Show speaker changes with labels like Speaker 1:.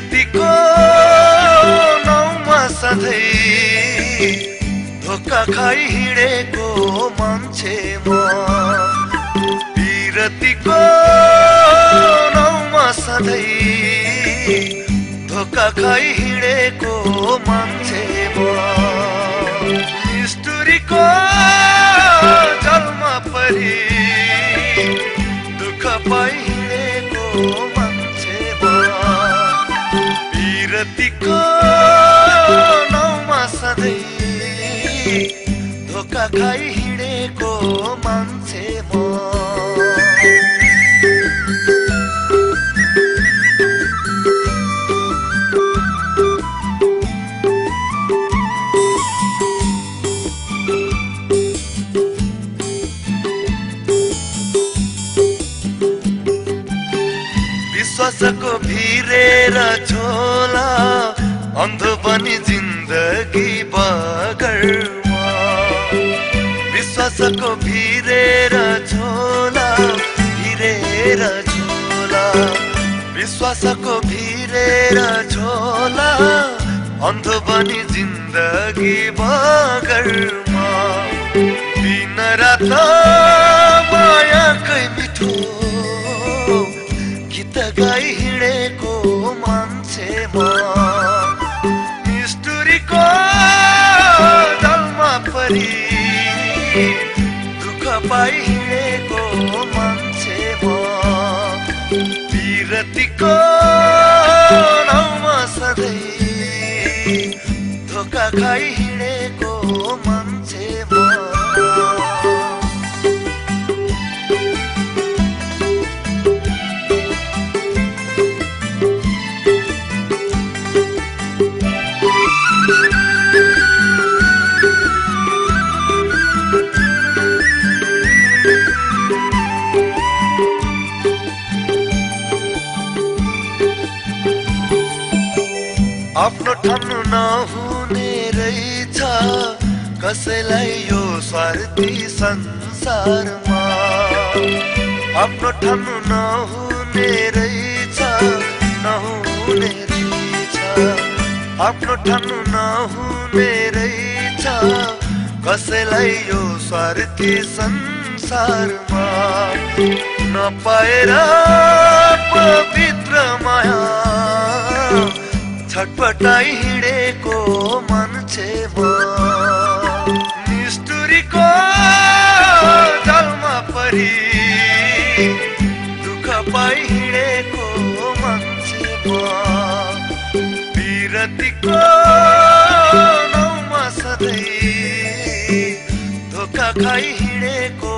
Speaker 1: यतिको नौमा सधैँ धोका खाइ हिँडेको मान्छे म विरतिको नौमा सधैँ धोका खाइ हिँडेको मान्छे म विरतीको नाउँमा सधैँ धोका खाइ हिँडेको मान्छे म। विश्वासको भिरेर झोला अन्धो पनि जिन्दगी बगरमा विश्वासको भिरेर झोला भिरेर झोला। विश्वासको भिरेर झोला अन्धो पनि जिन्दगी बगरमा दिन रात मायाकै मिठो गीत गाई हिँडेको दुःख पाइ हिँडेको मान्छे म। विरतीको नाउँमा सधैँ धोका खाइ आफ्नो ठान्नु नहुने रहेछ। कसैलाई यो स्वार्थी संसारमा? आफ्नो ठान्नु नहुने रहेछ नहुने रहेछ। आफ्नो ठान्नु नहुने रहेछ कसैलाई यो स्वार्थी संसारमा? नपाएर पवित्र माया छटपटाइ हिँडेको मान्छे म निष्ठुरीको जलमा परि। दुःख पाइ हिँडेको मान्छे म नाउँमा सधैँ धोका खाइ हिँडेको